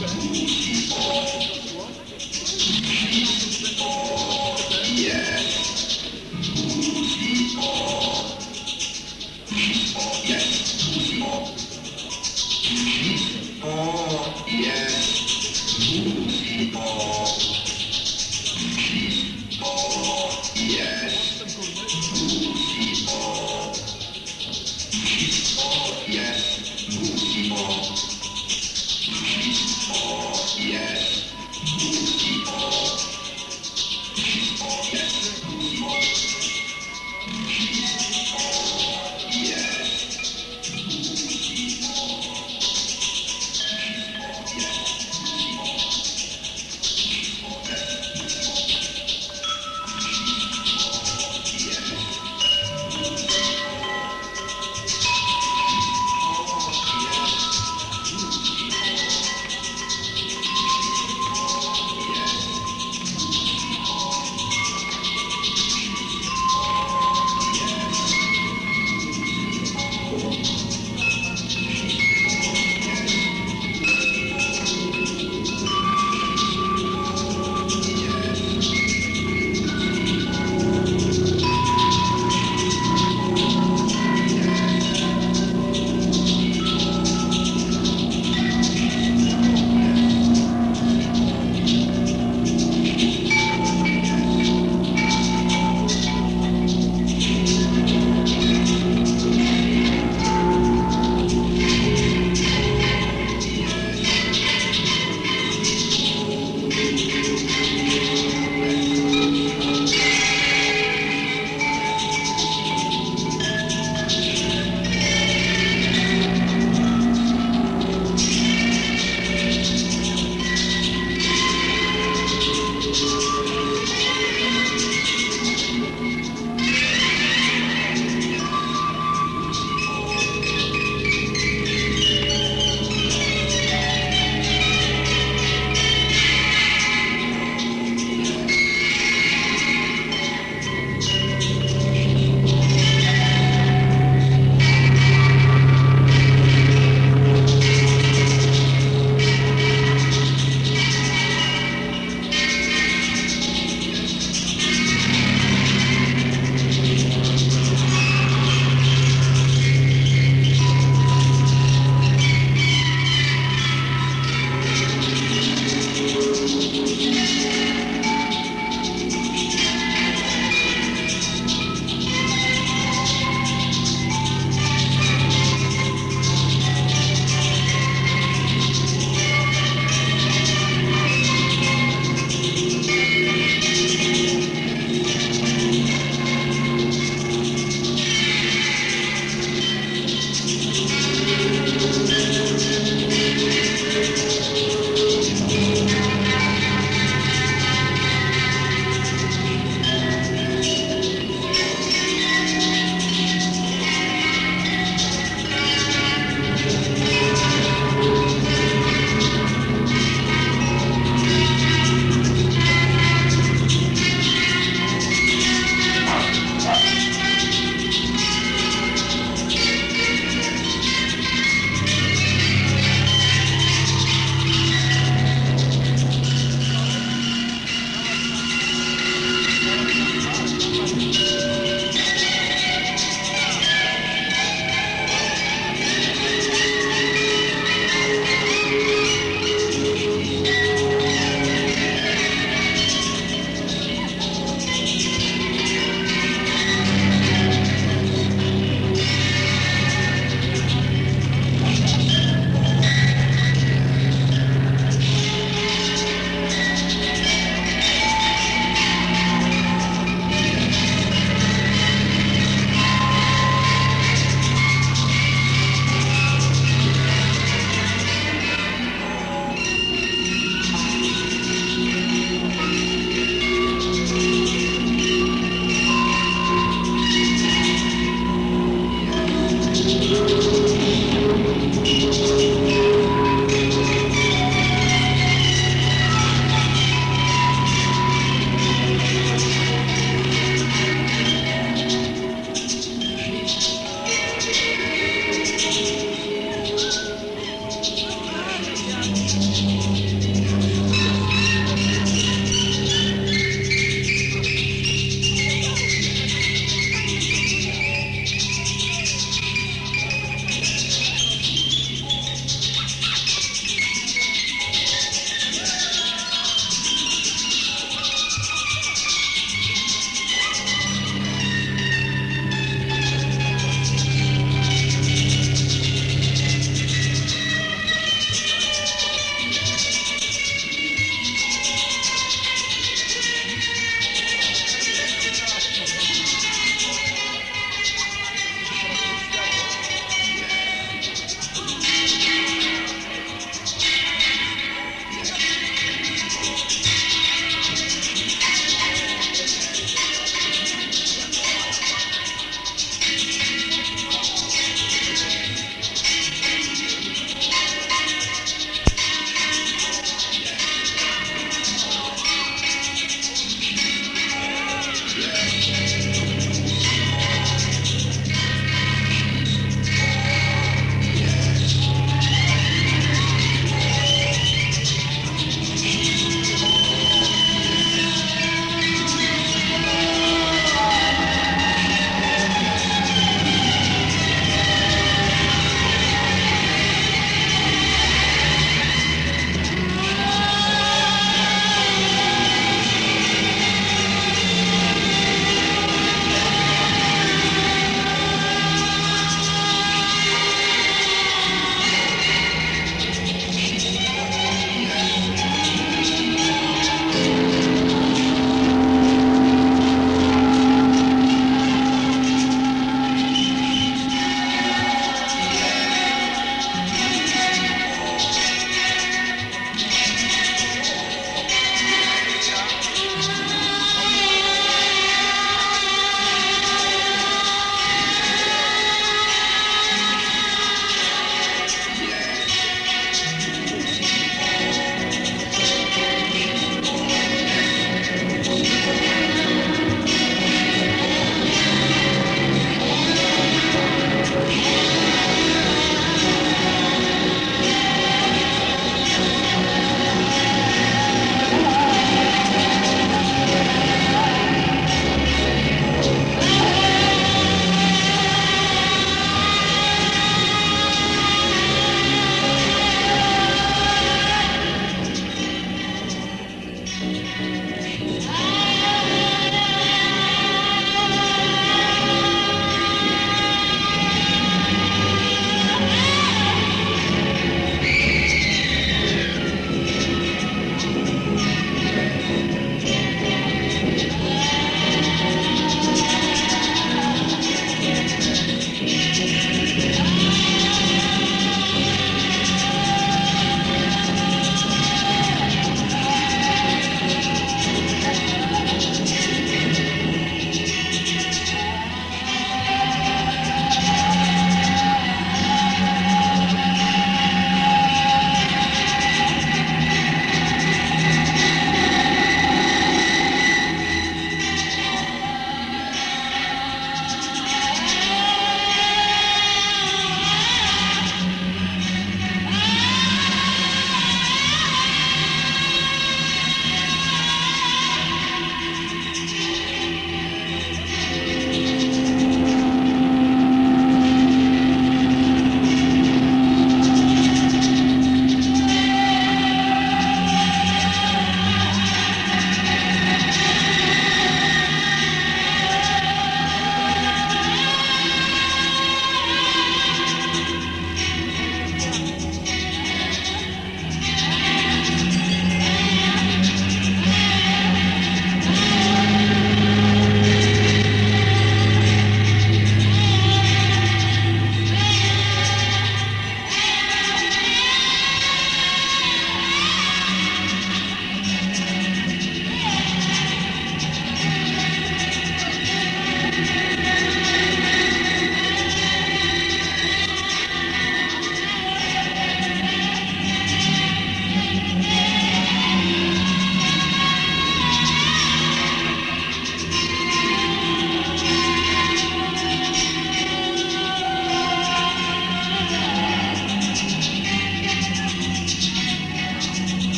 Yes.